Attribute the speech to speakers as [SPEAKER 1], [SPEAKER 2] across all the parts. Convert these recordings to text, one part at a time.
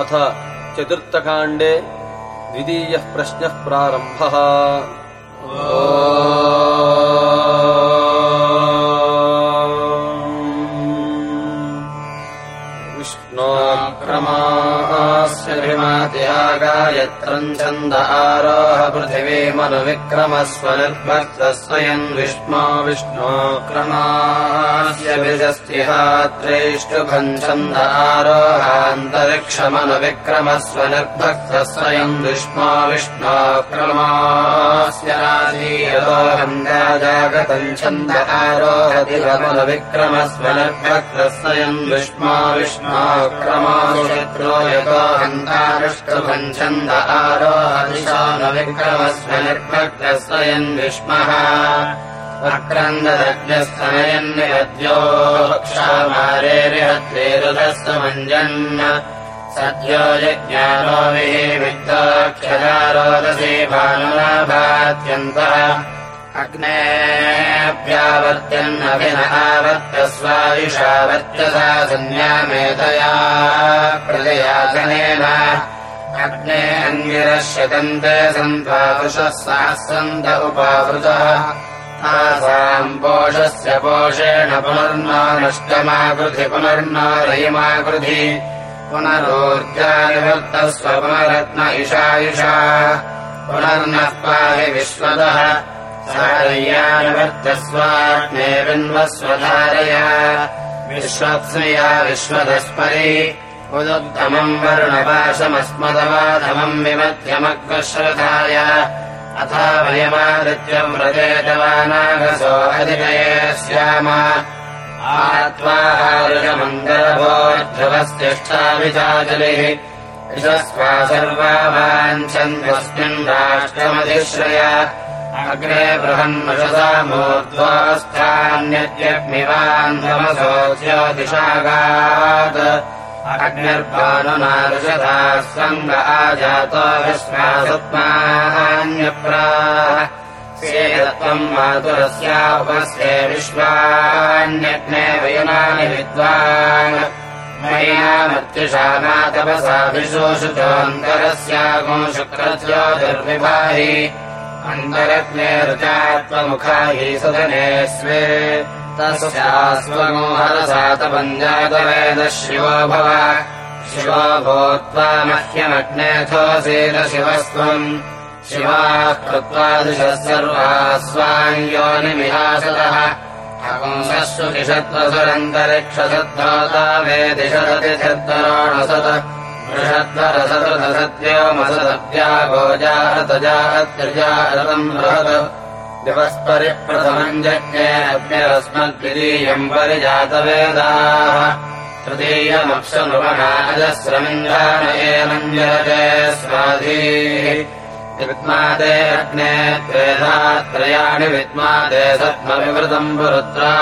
[SPEAKER 1] अथ चतुर्थकाण्डे द्वितीयः प्रश्नः प्रारम्भः ्यागायत्रम्
[SPEAKER 2] छन्द आरोह पृथिवीमनुविक्रमस्वनिर्भक्तः स्वयम् विष्णो विष्णो क्रमास्य विजस्तिहात्रैष्टुभम् छन्द आरोहान्तरिक्षमनुविक्रमस्वनिर्भक्तः स्वयम् विष्णो विष्णो क्रमास्य राजीयतोऽहम् राजागतम् छन्द आरोहतिरमनुविक्रमस्वनिर्भक्तः स्वयम् विष्णो विष्णो क्रमाशत्रो आरोहदिशानुविक्रमस्व निर्भक्तः स्वयम् विष्मः। अक्रन्ददग्नस्तनयन्निहद्यो क्षामारेरिहत्रेरुधस्तमञ्जन् सद्यो यज्ञानो विहिमित्ताक्षरारोदसी भानुनाभात्यन्तः अग्नेऽभ्यावर्त्यन्नभिनहावर्त्य स्वायुषावर्त्यसा संज्ञामेतया प्रजयासनेन अग्ने अङ्गिरश्यतन्ते सन्त्वावृषः सहस्रन्त उपावृतः तासाम् पोषस्य पोषेण पुनर्ना नष्टमाकृधि पुनर्ना रयिमाकृधि पुनरोर्जानिवृत्तस्व पुनरत्न पाहि विश्वतः सारय्यानुवर्तस्वाग्ने बिन्वस्वधारया विश्वत्स्मया विश्वदस्परि उदुत्तमम् वरुणपाशमस्मदवाधमम् व्रजेतवानागसो अधिकये स्याम। आत्वाहारुषमङ्गलभोर्ध्रुवस्तिष्ठाविचाजलिः यशस्वा सर्वा राष्ट्रमधिश्रय। अग्रे बृहन्मषसा मूर्ध्वास्थान्यत्यग्निवान्धमसोऽस्योदिशागात् अग्निर्भानुनारुषधा सङ्ग आजातो विश्वासत्मान्यप्राः सेदत्वम् मातुरस्या उपस्ये विश्वान्यग्ने वयुनानि विद्वान् मयिनामत्युषामातपसाभिशोषुचोऽन्तरस्यागो शुक्रज्योतिर्विभाहि अन्तरग्ने रुचात्ममुखा हि सदने स्वे तस्यास्वमोहरसातपञ्जातवेदः शिवो भव। शिवो भूत्वा मह्यमग्नेऽथोऽसीद शिवस्त्वम् शिवाः कृत्वा दिशः सर्वास्वायोनिमिहासतः अपुंसस्सु दिशत्वसुरन्तरिक्षसद्धोता वे दिशदतिथिर्दरोणसत षद्वरसतृतसत्योमसदव्या गोजारतजात्रिजारतम् बृहत् जज्ञेऽभ्यरस्मद्वितीयम् परिजातवेदाः। जरते स्वाधीः। विद्मादे अग्ने त्वेधात्रयाणि विद्मादे सत्मविवृतम् पुरुत्रा।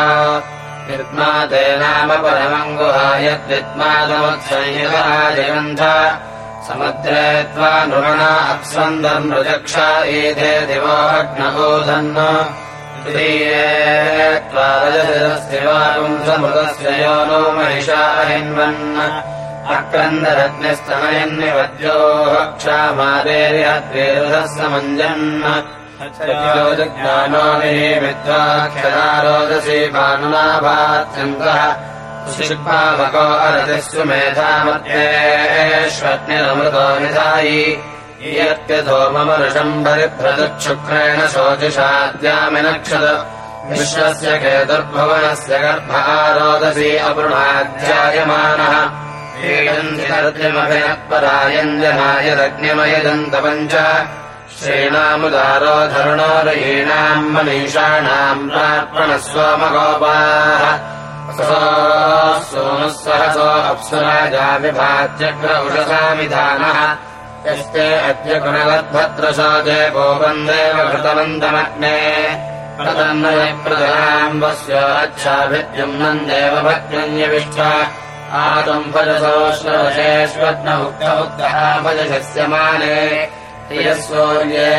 [SPEAKER 2] विद्मादे नाम परमम् गुहायद्विद्मादमुत्संहितराजयन्थ समुद्रे त्वा ईधे दिवोऽग्नबोधन् तृतीये त्वा रजशिरस्तिवापुंसमृतस्य यो नो महिषा हिन्वन् अक्रन्दरग्निस्तनयन्निवद्योः क्षामादेर्यद्वेरुधः समञ्जन् ज्ञानो विद्वाक्षरारोदसी भानुनाभात्यन्तः शिक्पामको अरतिस्तु मेधामध्येष्वग्निरमृतो निधायि। यत्यथो मम ऋषम्बरिभ्रदुच्छुक्रेण शोजुषाद्यामिनक्षत विश्वस्य केतुर्भुवनस्य गर्भ आरोदसी अपृणाध्यायमानः परायञ्जनायरग्निमयदन्तपम् च श्रीणामुदारो धरुणोरयीणाम् मनीषाणाम् प्रार्पणः सोमगोपाः सोमः सहसो अप्सुराजा विभाज्यग्र उषसामिधानः यस्ते अद्य गुणवद्भद्रशोदे गोपन्देव घृतवन्तमग्ने प्रतन्नयप्रदनाम् वस्य अच्छाभिद्युम् नन्देव भग्नन्यविष्ट आतम् भजसो श्रवशेष्वग्न उक्तमुक्तः भजशस्य माने। प्रियस्वोर्ये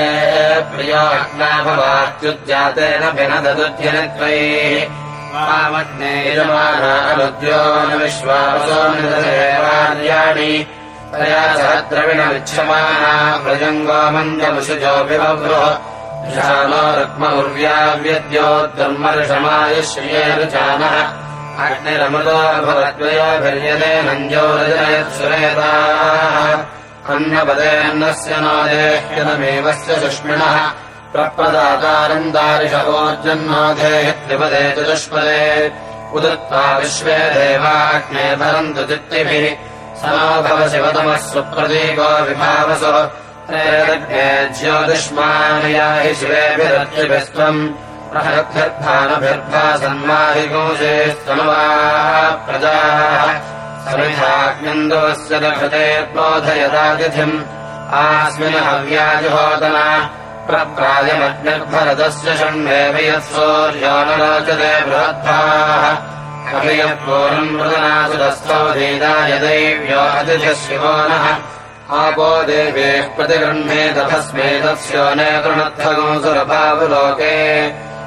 [SPEAKER 2] प्रियो अग्नाभवात्युज्जातेन भिनददुध्यनत्वैः निददेवार्याणि तया सह द्रविणविच्छमाना व्रजङ्गोमन्यमुषुजोऽपि बभ्रुः ऋषानो रुक्मउर्व्याव्यद्योद्धर्मर्षमायुष्येरुचानः अग्निरमृतो भवद्वयोभिर्यते नञ्जोरजयत्सुरेताः अन्नपदेऽन्नस्य नो देह्यनमेवस्य सुष्मिणः प्रप्रदातारम् दारिषवोर्जन्नोधेः त्रिपदे चतुष्पदे उदत्त्वा विश्वे देवाग्ने धरन्तु चित्तिभिः स नो भव शिवतमः सुप्रतीको विभावसु प्रेरग्ने ज्योतिष्मानया हि शिवेभिरत्रिभिस्त्वम् स्तनुवाः प्रजाः समिधाग्निन्दोऽस्य दक्षते बोधयदातिथिम् आस्मिन् हव्याजुहोदना अतिथिः शिवो नः। आपो देवेः प्रतिगृह्णेतस्मै तस्यो नेतृणत्थगोऽसुरभावलोके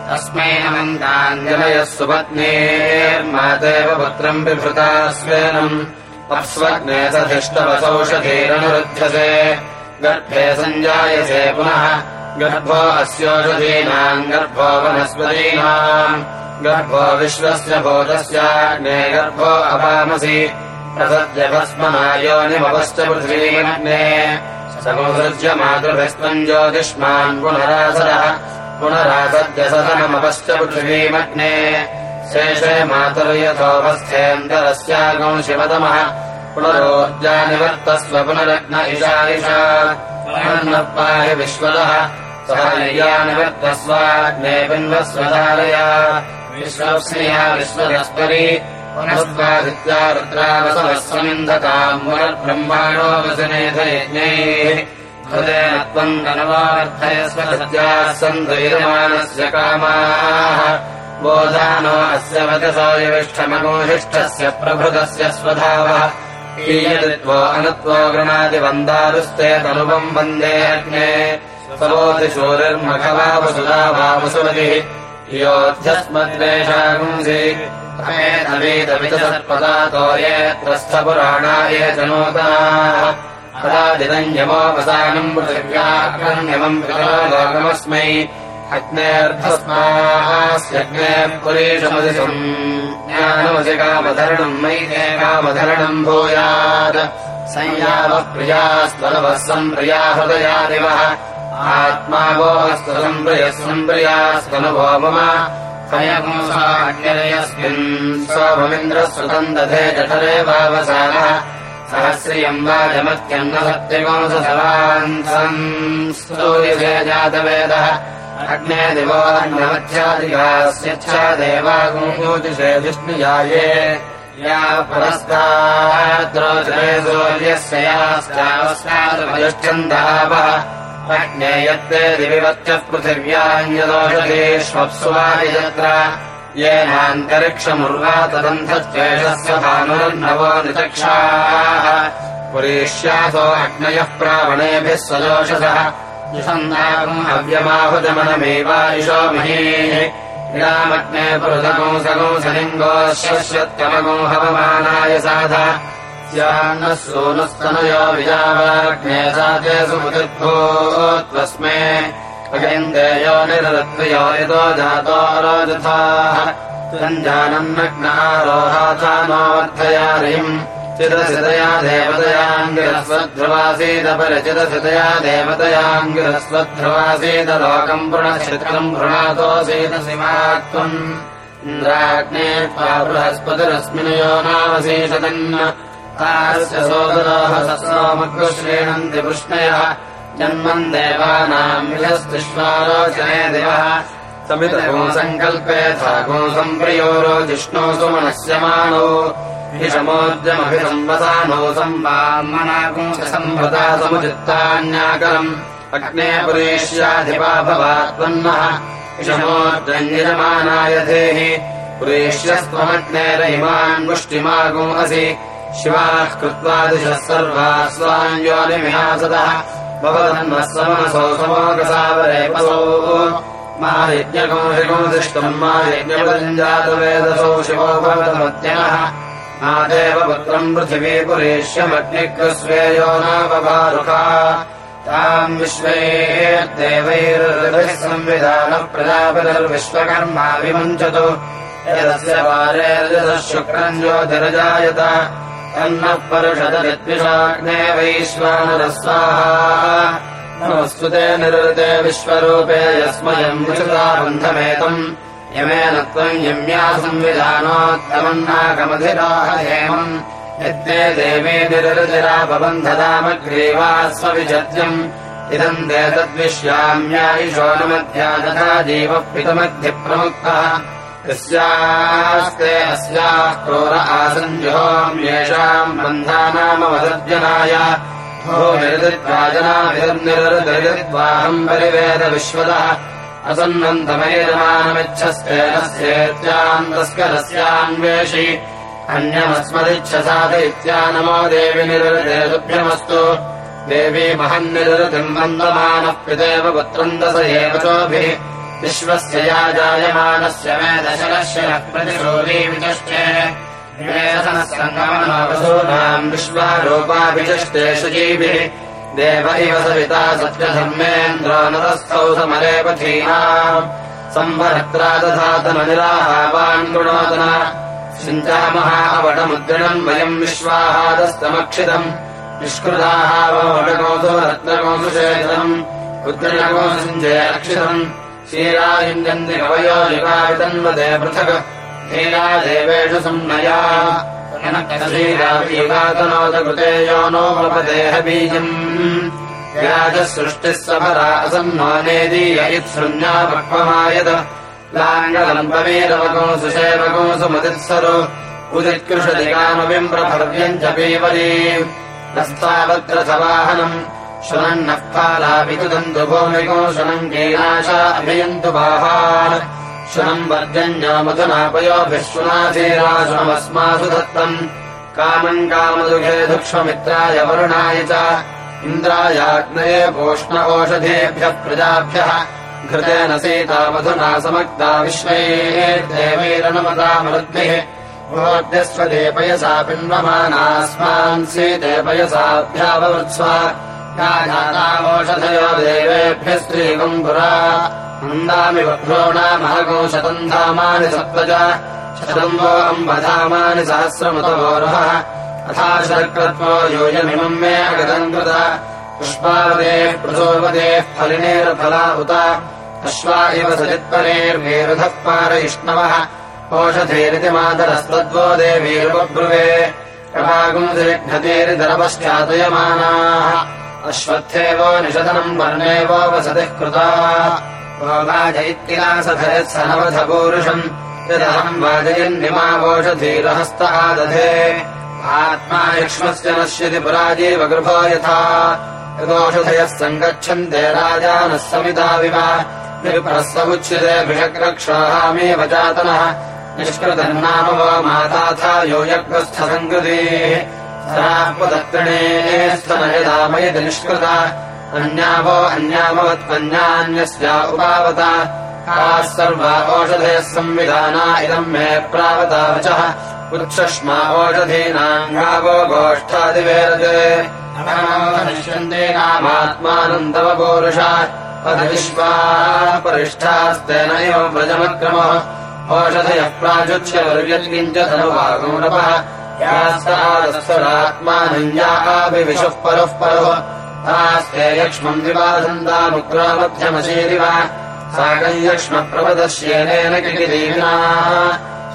[SPEAKER 2] तस्मै अनन्ताञ्जनयः सुपत्नीर्मातेव पुत्रम् बिभृता स्वेनम् अप्स्वग्ने सधिष्टवसौषधीरनुरुध्यसे गर्भे सञ्जायसे पुनः गर्भो अस्योषधीनाम् गर्भो वनस्पतीनाम् गर्भो विश्वस्य भूतस्याग्ने गर्भो अपामसि। प्रसद्यभस्मनायोनिमपश्च पृथिवीमग्ने। समुसृज्य मातृभिस्त्वम् ज्योतिष्मान् पुनरासरः पुनरासद्य सदनमपश्च पृथिवीमग्ने। शेषे मातुर्यथोपस्थेऽन्तरस्यागौ शिवतमः पुनरोर्जानिवर्तस्व पुनरग्न इषायिषा पुनर्नः पाहि विश्वतः सह निर्यानिवर्तस्वाग्ने बिन्वस्वधारया विश्वप्स्निया विश्वदस्परि पुनस्त्वादित्या रुद्रावसवस्वमिन्धताम् पुनर्ब्रह्माणो वसनेधयज्ञैः हृदेन त्वम् धनवार्थयस्व सत्याः सन्तु यजमानस्य कामाः। बोधानो अस्य वचसोऽयविष्ठमगोहिष्ठस्य प्रभृतस्य स्वधावः। ईयदित्वो अनत्वो गृणादिवन्दारुस्ते तनुवम् वन्दे अग्ने सवोतिशूरिर्मघवा वसुधा वा वसुमतिः योऽध्यस्मद्वेषागुंसि तमेतमेतमितसत्पदातो ये त्रस्थपुराणा ये च नूतनाः अदादिदम् यमोपसानम् पृथिव्याक्रण्यमम् पितरो लोकमस्मै कामधरणम् मयि कामधरणम् भूयात्। संयावः प्रियास्त्वलवः सम्प्रिया हृदयादिवः आत्मा गोऽस्तु सम्प्रियः सम्प्रियास्तनुभो मम। हयगोसाग्निरयस्मिन् सोममिन्द्रः सुतम् दधे जठरे वावसानः सहस्रियम् वाजमत्यम् न सत्यगोसवान् संस्तूयसे जातवेदः अग्ने देवागुञ्जोतिषे विष्णुयाये या याश्चावस्तादुपतिष्ठन्तापः यत्ते दिविवत्यः पृथिव्यान्यदोषधीष्वप्सुवारि यत्र येनान्तरिक्षमुर्वा तदन्धत्वेषस्य भानुर्नवो निचक्षाः। पुरीष्यासो अग्नयः प्रावणेभिः सजोषसः जुषन्दागम् हव्यमाहुजमनमेवायुषो महीः। इडामग्ने पुरुषगुंसगुंसलिङ्गोश्यत्यमगुं हवमानाय साध स्यान्नः सूनुस्तनयो विजावाग्ने साते सुमुतिर्भूत्वस्मे अगेन्देयो निरत्वयो यतो जातो अरोजथाः। सञ्जानन्नग्नारोहाथानोऽर्थयारिम् चिरसितया देवतयाङ्गिरस्वध्रुवासीदपरिचिरसितया देवतयाङ्गिरस्वध्रुवासीदलोकम् पुनश्चित्रम् भृणातोऽसीदसिमात्वम् इन्द्राग्ने त्वा बृहस्पतिरस्मिन् यो नावशीषतन् तास्य सोदरोः सस्रोमग्श्रीणन्ति वृष्णयः जन्मम् देवानाम् विहस्तिष्वारोचने दिवः। सङ्कल्पेथागो सम्प्रियोरो जिष्णो सुमनस्यमानो विषमोद्यमभिसंवसानो सम्वामनागो सम्भृता समुचित्तान्याकरम्। अग्ने पुरेष्याधिपा भवात्पन्नः विषमोद्यञ्जमानाय धेः पुरेष्यस्त्वमग्नेरहिमान् मुष्टिमागो असि शिवाः कृत्वा दिशः सर्वाः स्वाञ्योनिमिहासतः भवतन्नः समनसो समोकसावरे पसौ। मा यज्ञकोशिकोदिष्टम् मा यज्ञपतिञ्जातवेदसौ शिवो भवतमत्यनः आदेव पुत्रम् पृथिवी पुरेष्यमग्निकृस्वेयो नावभारुका। ताम् विश्वे देवैर्विः संविधानः प्रजापतिर्विश्वकर्मा विमुञ्चतु यदस्य वारेर्यतः शुक्रम् ज्योतिरजायत तन्नः परुषदविद्विषाग्ने वैश्वानरस्वाहा। नमस्तु ते निरृते विश्वरूपे यस्मयम् विचुता बन्धमेतम् यमेन त्वम् यम्या संविधानोत्तमन्नाकमधिराह हेमम् यत्ते देवी निरृतिरापबन्धतामग्रीवा स्वविजत्यम् इदम् ते तद्विश्याम्यायिषो न मध्या तथा जीवः पितमध्यप्रमुक्तः यस्यास्ते अस्याः क्रोर आसञ्जुहोम्येषाम् बन्धानामवदर्जनाय भूमिर्दित्वाजनाभिर्निरृदयित्वाहम् परिवेद विश्वतः असन्नन्तमैरमानमिच्छस्तेनस्येत्याम् तस्करस्यान्वेषि अन्यमस्मदिच्छसाद इत्यानमो देवि निरृतेभ्यमस्तु देवी महन्निरृतिम् वन्दमानः पितेव पुत्रम् दश एव चोभिः विश्वस्य या जायमानस्य मेदशलस्य प्रतिशोरी विचष्टे सङ्गमनवसूनाम् विश्वारूपाभिचष्टे शुजीभिः देव इव सविता सत्यधर्मेन्द्रो संवरत्रादधातननिराहावान् कृणोदन सिञ्चामः अवटमुद्रणम् वयम् विश्वाहादस्तमक्षितम्। निष्कृताः वटकोसो रत्नकोसु चेतनम् उद्रणकोसिञ्चे अक्षितम् क्षीरायुञ्जन्ति युगावितन्वदे पृथक्। हीरा देवेषु संनया युगातनोदकृते यो नोपदेहबीजम् विराजः सृष्टिः सफरा असन्मानेदीय इत्सृञ्जा पक्वमायत। लाङ्गलम्बवीरवकोऽसु सेवकोऽसु मदित्सरु उदित्कृषदिकामविम् प्रभव्यम् च पीवरी नस्तावत्र स वाहनम् शुनन्नः फालाभिकुदन्तु भूमिको शुनम् कीनाशा अभियन्तु बाहान्। शुनम् वर्जन्यो मधुनापयोभिः शुनाधीराशुनमस्मासु दत्तम्। कामम् कामदुघे दुक्ष्ममित्राय वरुणाय च। इन्द्रायाग्नये पोष्ण ओषधेभ्यः प्रजाभ्यः। घृतेन सीता मधुना समक्ता विश्वैर्देवैरनुमतामरुद्भिः भोद्यस्वदेपयसा पिन्वमानास्मान्। सीतेपयसाभ्याववृत्स्व ओषधयो देवेभ्यः स्त्रीकम् पुरा नन्दामि वभ्रोणामहगो शतम् धामानि शतम् वो अम्बधामानि सहस्रमुतवोरुहः अथा योजमिमम् मे अगतम् कृत पुष्पावदेः उत अश्वा इव सजित्परेर्वेरुधः पारयिष्णवः। ओषधेरिति मातरस्तद्वो देवीरुपब्रुवे। कपागुंसिघ्नतेरितरपश्चातयमानाः अश्वत्थेवो निषदनम् वर्णेवो वसतिः कृता। वाजयित्तिलासधयत्स नवधपूरुषम् यदहम् वाजयन्निमावोषधीरहस्त आदधे। आत्मा युक्ष्मस्य नश्यति पुराजीवगृभो यथा। यदोषधयः सङ्गच्छन्ते राजानः समिताविव उच्यते भिषग्रक्षाहामेव जातनः। निष्कृतन्नाम वो माताथा यो यज्ञस्थसङ्कृतेः सरापदत्रिणे स्तनयदामयति निष्कृता। अन्यावो अन्यामवत्पन्यान्यस्या उपावता। काः सर्वा ओषधयः संविधाना इदम् मे प्रावता वचः। उच्छश्मा ओषधीनाम् गावो गोष्ठादिवेरते। नामात्मानम् तव पौरुषा पदविश्वा परिष्ठास्तेन एव व्रजमक्रमः। ओषधयः प्राचुच्य वर्यत्किञ्च यास्तादस्सरात्मानम् पर आभिविशुः परुः परो तास्ते यक्ष्मम् विबाधन्तामुग्रामध्यमशीरिव साकम् यक्ष्मप्रपदश्येनेन किलिदेविना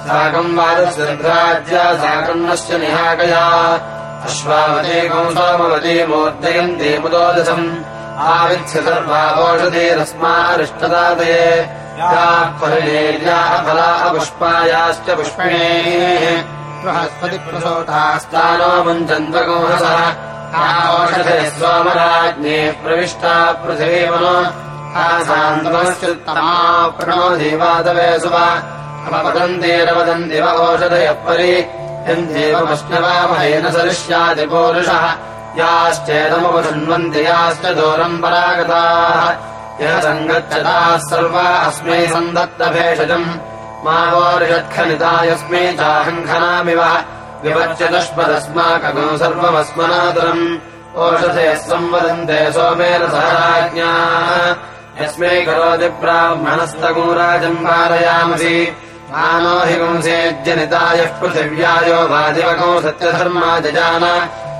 [SPEAKER 2] साकम् साकन्नस्य निहाकया। अश्वावते याः परिणेर्याः पुष्पिणेः। बृहस्पतिप्रसोतास्तानो मुञ्चन्द्वगोहसः ओषधे स्वामराज्ञे प्रविष्टा पृथिवीमनो। आसान्तमश्चित्तमा प्रणो देवादवे सुव अपपतन्तेरवदन्दिव ओषधयः परि यन्देवमश्नवामहेन सरिष्यादिपूरुषः याश्च दूरम् परागताः। यः सङ्गच्छताः सर्वा अस्मै सन्दत्तभेषजम् मा यस्मै चाहङ्खनामिव विवच्यदुष्पदस्माकगो सर्वमस्मनातरम्। ओषधयः संवदन्ते सोमेन सह राज्ञा यस्मै करोति ब्राह्मणस्तगो राजम् पारयामसि मानो हि पुंसेज्जनितायः पृथिव्यायो वादिवगो सत्यधर्मा जजान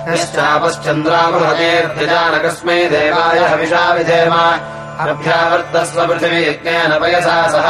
[SPEAKER 2] यश्चापश्चन्द्रामृहतेऽर्ध्यजानकस्मै देवाय हविषा विधेम। अभ्यावर्तस्व पृथिवी यज्ञेन पयसा सह।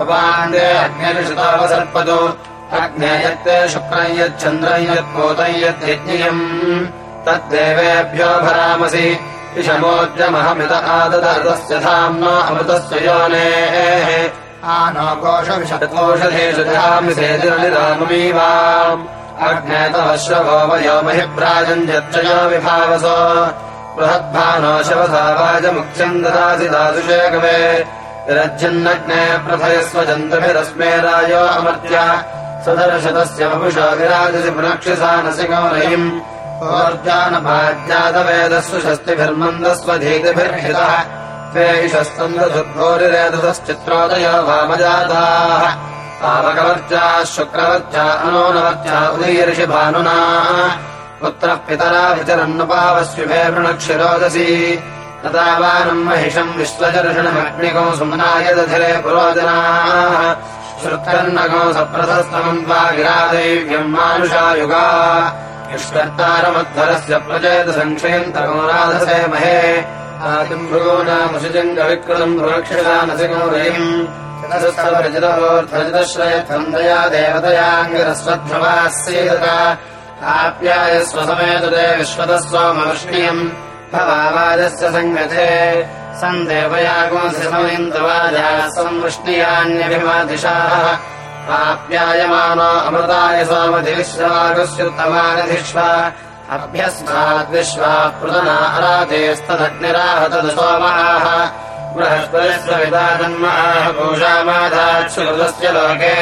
[SPEAKER 2] पपान्दे अग्निषुतावसर्पतो अग्ने यत्ते शुक्रम् यच्छन्द्रम् यत्पोतम् यद्यज्ञियम्। तद्देवेभ्यो भरामसि। विषमोद्यमहमित आददर्तस्य धाम्ना अमृतस्य योनेः।
[SPEAKER 3] आनोकोषविषकोषधेषु
[SPEAKER 2] कोषधेषु सेतिरनिराममीवाम् अग्ने तव श्रवो वयो महि प्राजन्यत्रयो विभावसो। बृहद्भानो शवसा वाजमुख्यम् ददासि दादुषे कवे विरज्यन्नग्ने प्रथयस्व जन्तभिरस्मे रायो अमर्त्य सदर्शतस्य वपुषो विराजसि पुनक्षसानसि गौरयिम् ओर्जानभाज्यातवेदस्व शस्तिभिर्मन्दस्व धीतिभिर्हितः त्वे इषस्तन्दसुद्भोरिरेतसश्चित्रोदयो वामजाताः पावकवर्चा शुक्रवर्चा अनोनवर्चा उदयर्षि भानुना पुत्रः पितरा विचरन्नुपावस्युभे वृणक्षिरोदसी तदावानम् महिषम् विश्वचर्षणमग्निको सुम्नाय दधिरे पुरोजनाः। श्रुत्कर्णको सप्रथस्तमम् त्वा गिरादैव्यम् मानुषायुगा युष्कर्तारमध्वरस्य प्रचेत सङ्क्षयन्तको राधसे महे। भ्रुवक्षिरानसिको रयिम्। र्धजितश्रयत्वन्दया देवतयाङ्गिरस्वध्रुवास्येदता आप्याय स्वसमेतुते विश्वतः सोमवृष्ण्यम् भवावाजस्य सङ्गते सम् देवयागोऽसि समयन्तवाजाः संवृष्णीयान्यभिमादिशाः आप्यायमानो अमृताय सोमाः बृहस्पतिस्वविदा जन्म आह पूषामाधाच्छुकृतस्य लोके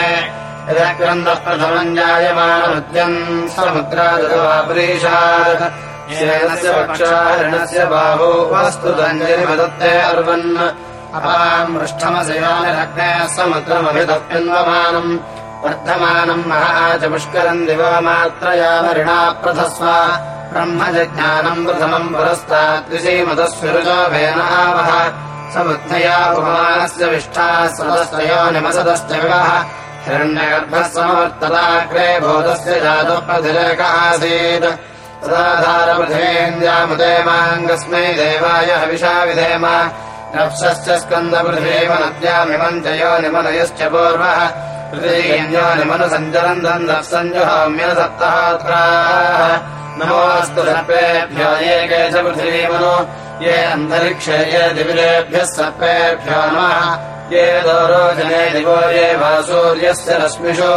[SPEAKER 2] यदक्रन्दः प्रथमम् जायमानमुद्यम् समुद्रादवापरीषात् येनस्य वक्षाहरणस्य बाहु वस्तुतञ्जलिमदत्ते अर्वन्। अपाम् पृष्ठमशयानिरग्ने समुद्रमभितप्यन्वमानम् वर्धमानम् महा च पुष्करम् दिवमात्रयामरिणा प्रथस्व ब्रह्मजज्ञानम् प्रथमम् पुरस्ताद्विषीमतस्विरुजो वेनावः समुद्धया उपमानस्य विष्ठाः सदस्तयो निमसदश्च विवः हिरण्यगर्भः समवर्तताग्रे भूतस्य जातः प्रतिरेक आसीत् तदाधारपृथिवेन्द्यामुदेमाङ्गस्मै देवाय हविषा विधेम। नप्सश्च स्कन्दपृथिवीव नद्यामिमम् च यो निमनयश्च पूर्वः। पृथिवीन्यो दप्सञ्जुहोम्यन सप्तहात्राः नमोऽस्तु सर्पेभ्यो ये के च पृथिवीमनो। ये अन्तरिक्षे ये दिविलेभ्यः सर्पेभ्यो नमः। ये दोरोजने दिवो ये वा सूर्यस्य रश्मिषु।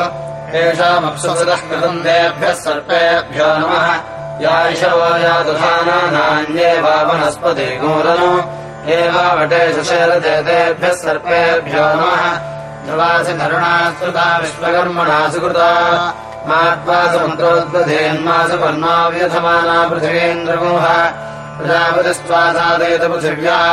[SPEAKER 2] येषामप्सुतः कृतम् तेभ्यः सर्पेभ्यो नमः या इषवो या दुधानान्ये वा वनस्पति गूरनु ये वा वटेषु शरते तेभ्यः सर्पेभ्यो नमः। ध्रुवासि धरुणास्तुता विश्वकर्मणा सुकृता। मात्वा समुद्रोद्बधेन्मासु पर्णाव्यथमाना पृथिवीन्द्रगोह प्रजापतिस्त्वासादयत पृथिव्याः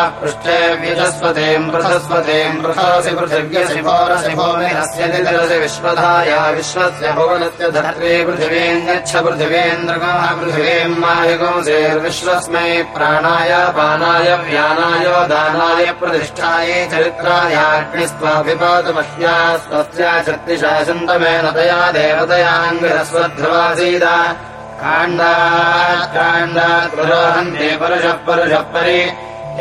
[SPEAKER 2] पृथिवीम् मायुगोऽसेर्विश्वस्मै प्राणाय पानाय व्यानाय दानाय प्रतिष्ठायै चरित्रायाग्निस्त्वाभिपातुमह्या स्वस्या शक्तिशा सन्तमेन तया देवतयाङ्गिरस्वध्रुवासीद काण्डात् पुरोहन्ति परुषः परुषः परि।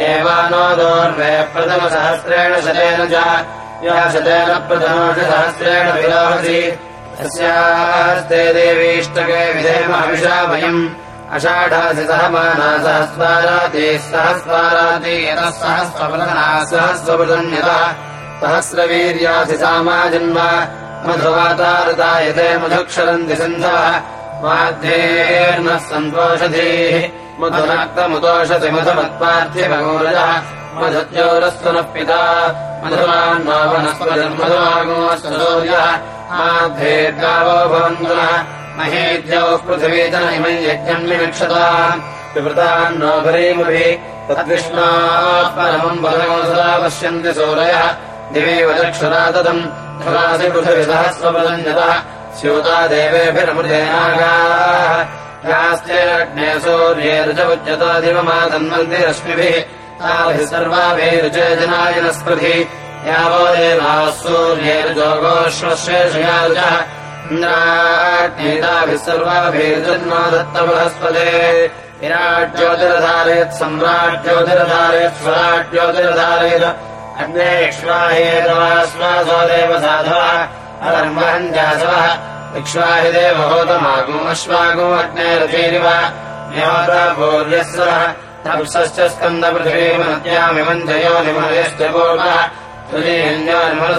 [SPEAKER 2] एवानो दोर्वे प्रथमसहस्रेण शतेन च। या शतेन प्रथमोषसहस्रेण विरोहसि तस्यास्ते देवीष्टके विधेमहविषा वयम्। अषाढासि सहमाना सहस्वाराति सहस्वाराति यतः सहस्रप्रधना सहस्रप्रधन्यतः सहस्रवीर्यासि सामाजन्म मधुवातारता यते मधुक्षरन्ति माध्येर्नः सन्तोषधीः मधुद्योरस्तु नः पिता माध्येर्गावो भवन्तु नः महेद्योः पृथिवी च इमम् यज्ञम् विनक्षता विवृतान्नो भरीमभिः तद्विष्णाः परमम् बलगो सदा पश्यन्ति सूरयः दिवे वचक्षुरा तदम् धुरासि पृथिवि सहस्रपदम् यतः स्यूता देवेभिरमृतेनागाः यास्तेऽग्ने सूर्ये ऋजमुच्यतादिवमातन्वन्ति रश्मिभिः ताभिः सर्वाभिरुचे जनायनस्पृति यावो देवाः सूर्ये ऋजोगोश्वशेषया ऋजः इन्द्राग्नेताभिः सर्वाभिर्जन्मा दत्तबृहस्पते विराट् ज्योतिरधारयत् सम्राट् ज्योतिरधारयत् स्वराट् ज्योतिरधारयत् अग्ने इक्ष्वाहेतवाश्वासो देव साधवः अधर्महञ्जासवः इक्ष्वाहि देवहोतमागो अश्वागो अग्ने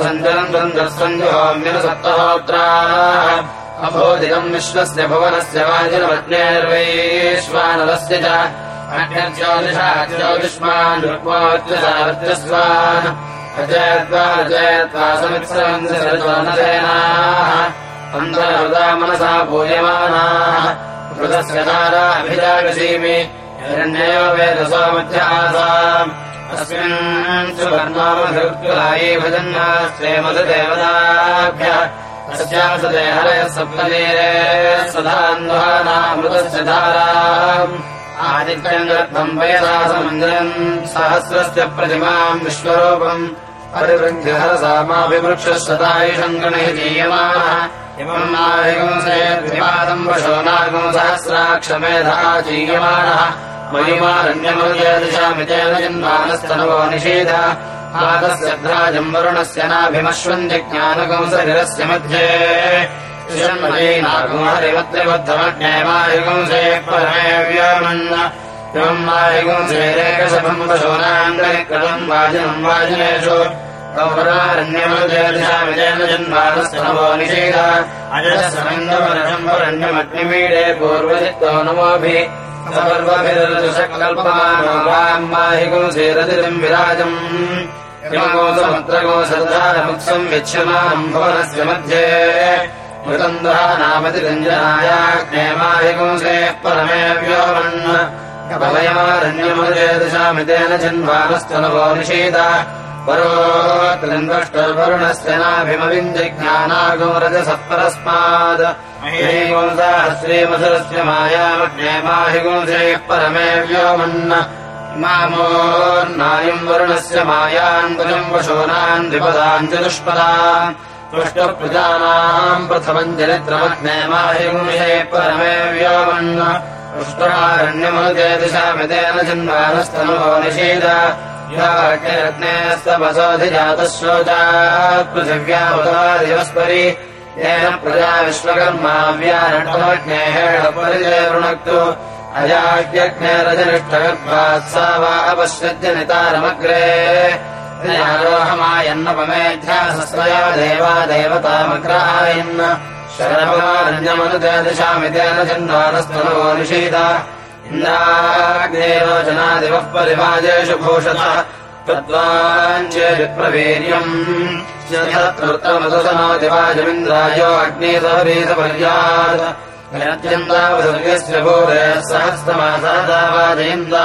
[SPEAKER 2] सन्दर्सञ्जुहोम्यनुसप्तहोत्राः अभोदितम् विश्वस्य भुवनस्य वाजिनपत्न्यैर्वैश्वानलस्य च। ज्योतिषाज्योतिष्मान् रुक्मोच्चसावर्त्यस्वान् अजयत्वा अजयत्वा मनसा पूयमानाः हृदस्य तारा अभिजागसीमि हिरण्ययो वेदसो मध्य आसाम् अस्मिन् सुवर्णामधृक्लायी भजन्नास्ते मधुदेवताभ्यः। तस्यासदे हरयः सप्तनीरे सदान्वानामृतस्य धाराम् आदित्यम् गर्भम् वयदासमञ्जनम् सहस्रस्य प्रतिमाम् विश्वरूपम् महिमारण्यमृजयदिशामितेन जन्मानस्तनवो निषेध भ्राजम् वरुणस्य नाभिमश्वम् जज्ञानगुंसगिरस्य मध्ये हरिवत्रिबद्धमज्ञमायुगुंसे परमे व्योमन् एवम् मायुगुंसेरेकशभम् पशूनाङ्गलिकृतम् वाजिनम् वाजिनेषु गौरारण्यमृजयदिशामितेन जन्मानस्तनवो निषेध अजसमन्दवरशम् वरण्यमग्निमीडे पूर्वजित्तो नमोभिः सर्वभिर्दुषकल्पमानो वाम् माहिगुंसेरतिरिम् विराजम् हिमगोसमुद्रगोसरधारमुत्सम् यच्छमानम् भुवनस्य मध्ये मृतन्दः नामतिरञ्जनायाग्ने माहिगुंसेः परमे व्योमन् कपलयमारण्यमृजेदशामितेन जन्मानस्तनवो निषेध परोत्रन्द्रष्टवरुणस्य नाभिमविञ्जज्ञानागोरजसः परस्मात् श्रीमधुरस्य मायामग्ने माहिगुंसेः परमे व्योमन् मामोर्नायम् वरुणस्य मायान् कुजम् वशूनान् द्विपदाम् चतुष्पदा तुष्टप्रजानाम् प्रथमम् माहिगुंसे परमे व्योमन् पुष्टरारण्यमनुजे दिशामितेन रत्नेस्तपसोऽधिजातः शोचात् पृथिव्यावतादिवस्परि। येन प्रजा विश्वकर्माव्यानटमग्नेहेणपरिजयवृणक्तु अजाग्यग्नेरजनिष्ठगर्भात् सा वा अपश्यज्यनितारमग्रे आरोहमायन्नपमेध्यासस्रया देवा देवतामग्रायन् शरणमारण्यमनुजदिशामितेन जन्मानस्तनवो निषेध। इन्द्राग्नेरोचनादिवः परिवाजेषु भूषतः। तद्वाञ्चे विप्रवीर्यम्। मधुसनोदिवाजमिन्द्रायो अग्नेसहरीसपर्यात्। यत्यन्तावसर्गस्य भूरे सहस्रमासादावाजयन्ता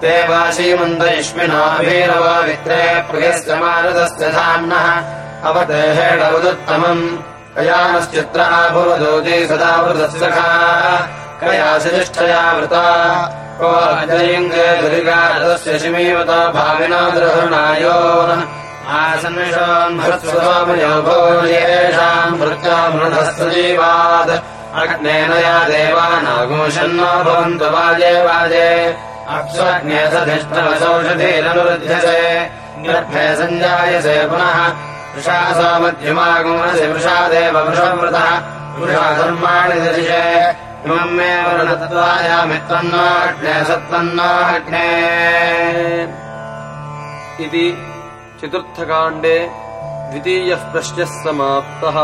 [SPEAKER 2] ते वाशीमन्दयुष्मिनाभिरवा वित्रे प्रियस्य मारुतस्य धाम्नः। अवतेहेण उदुत्तमम् कयानश्चित्र आभुवदूती सदा वृतस्सखा कयासिनिष्ठया वृता। दुरिगारदस्य शिमीवता भाविना द्रहणायो आसन्विषाम् भृत्सुमयो भो येषाम् भृत्या मृढस्तु जीवात्। अग्नेन या देवानागोषन्नो भवन्तु वाजे वाजे गर्भे सञ्जायसे पुनः वृषासो मध्यमागुणसि वृषादेव वृषवृतः वृषा धर्माणि दर्शे। इमम् मे वर्णतत्त्वायामित्तन्नाग्ने सत्तन्नाग्ने
[SPEAKER 1] इति चतुर्थकाण्डे द्वितीयः प्रश्नः समाप्तः